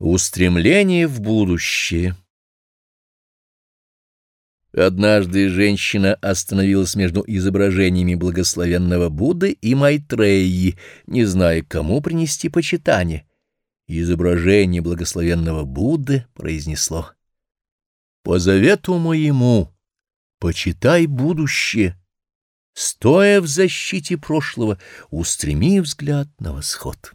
Устремление в будущее Однажды женщина остановилась между изображениями благословенного Будды и Майтреи, не зная, кому принести почитание. Изображение благословенного Будды произнесло «По завету моему почитай будущее, стоя в защите прошлого, устреми взгляд на восход».